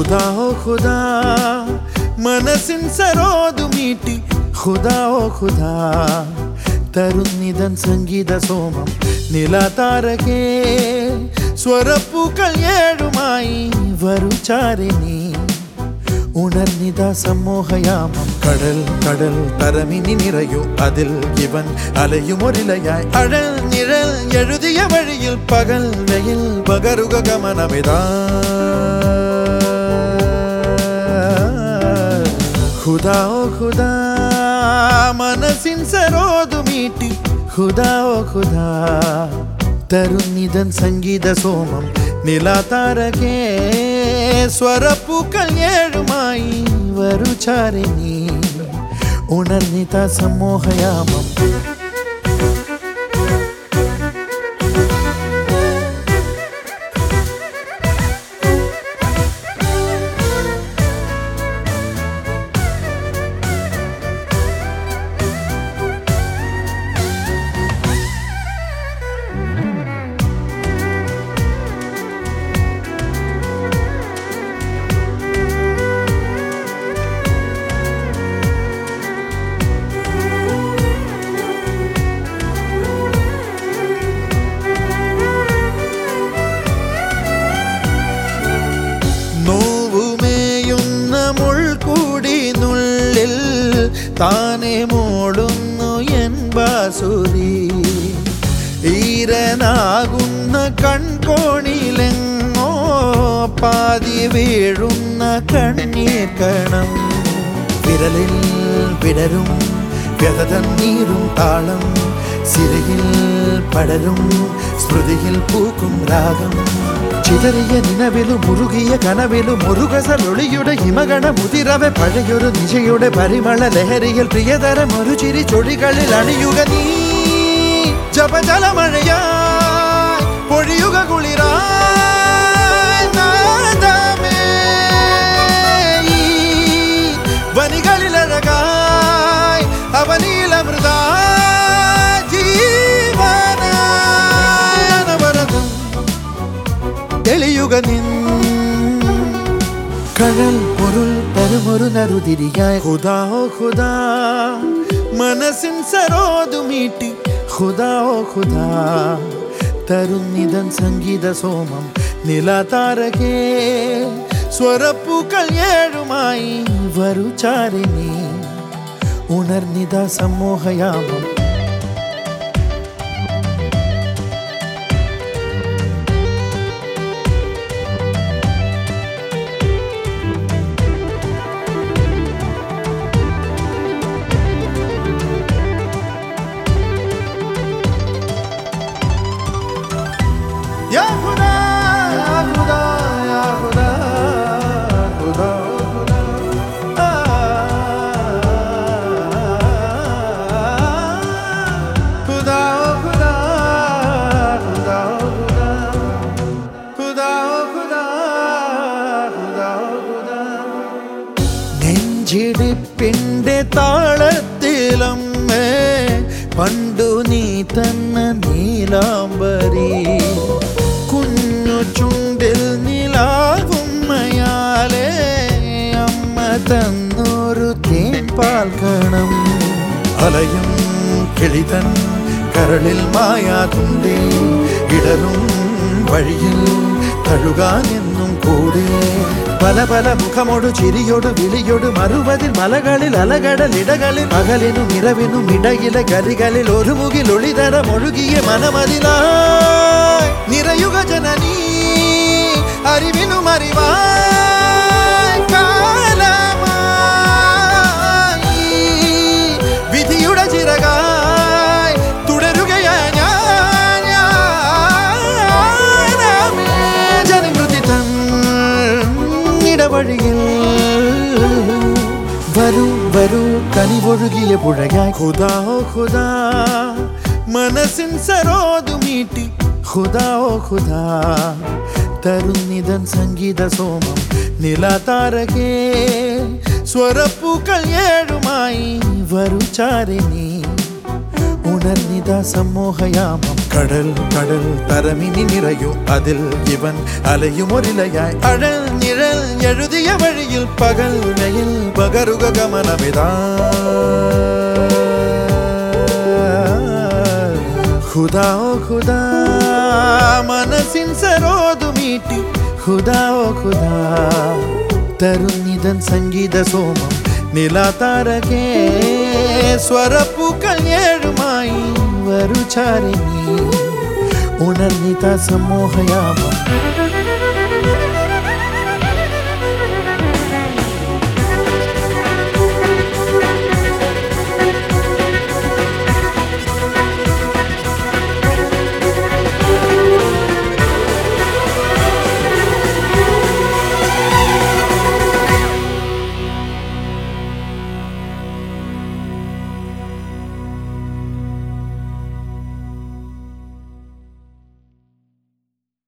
ഖുദാ ഓ ഖുദാ മനസ്സിൻ സരോദു മീട്ടി ഖുദാ ഓ ഖുദാ തരുന്നിതൻ സംഗീത സോമം നിലതാരകേ സ്വരപ്പൂക്കൾ ഏഴുമായി വരു ചാരിണി ഉണർന്നിത സമൂഹയാമം കടൽ കടൽ തരമിനി നിറയൂ അതിൽ ഇവൻ അലയുമൊരിലയായി അഴൽ നിഴൽ എഴുതിയ വഴിയിൽ പകൽ വെയിൽ പകരുക ഗമനമിതാ ഖുദാ ഓ ഖുദാ മനസ്സിൻ സരോദു മീട്ടി. ഖുദാ ഓ ഖുദാ തരുന്നിതൻ സംഗീത സോമം നിലാതാരകേ സ്വരപ്പൂക്കൾ ഏഴുമായി വരു ചാരിണി ഉണർന്നിത സമൂഹയാമം താനെ മൂടുന്നു എൻ ബാസുരി. ഈരനാകുന്ന കൺകോണിലെങ്ങോ പാതി വീഴുന്ന കണ്ണീർ കണം വിരലിൽ വിടരും വ്യതതൻ നീരും താളം. സിരയിൽ പടരും സ്മൃതിയിൽ പൂക്കും രാഗം. சிதறிய நினவிலும் முருகிய கனவிலும் முருகசல் ஒளியுட இமகன முதிரவை பழையொரு நிஜையுட பரிமள லெஹரியில் பிரியதரம் ஒரு சிறி சொடிகளில் அணியுக நீ. ஜப ஜலமழையா തെളിയുക നിൻ കഴൽ പൊരുൾ തരുമൊരു നറുതിരിയായി ഖുദാ ഓ ഖുദാ മനസ്സിൻ സരോതു മീട്ടി. ഖുദാ ഓ ഖുദാ തരുന്നിതൻ സംഗീത സോമം നിലതാരകേ. സ്വരപ്പൂക്കൾ ഏഴുമായി വരു ചാരിണി. ഉണർന്നിത സമൂഹയാമം നീ തന്ന നീലാംബരി. കുഞ്ഞു ചുണ്ടിൽ നീലാകുമ്മയാലേ അമ്മ തന്നൊരു തേൻ പാൽക്കണം അലയും കിളിതൻ കരളിൽ മായാതുണ്ടേ ഇടറും വഴിയിൽ തഴുകാൻ എന്നും കൂടെ. பல பல முகமோடு சிறியோடு விழியோடு மறுவதில் மலகளில் அலகடல் இடகளில் மகளினும் இரவினும் இடையில கரிகளில் ஒரு முகில் ஒளிதர மொழுகிய மனமதிலாய் நிறையுக ஜனனி அறிவினும் அறிவாய் ഇടവഴിയിൽ വരൂ വരൂ കനിവൊഴുകിയ പുഴയായി. ഹുദാ ഹുദാ മനസ്സിൻ സരോദു മീട്ടി ഖുദാ ഓ ഖുദാ തരുന്നിതൻ സംഗീത സോമം. നിലതാരകേ സ്വരപ്പൂക്കൾ ഏഴുമായി വരു ചാരിണി. உணர்நிதா சம்மோகயாமம் கடல் கடல் தரமினி நிறையோ. அதில் இவன் அலையும் ஒரிலையாய் அழல் நிழல் எழுதிய வழியில் பகல் வெயில் பகருக கமனமிதான் குதாவோ குதா மனசின் சரோது மீட்டி. குதாவோ குதா தருணிதன் சங்கீத சோமம். നിലാതാരകേ സ്വരപ്പൂക്കൾ ഏഴുമായി വരു ചാരിണി ഉണർന്നിത സമൂഹയാമം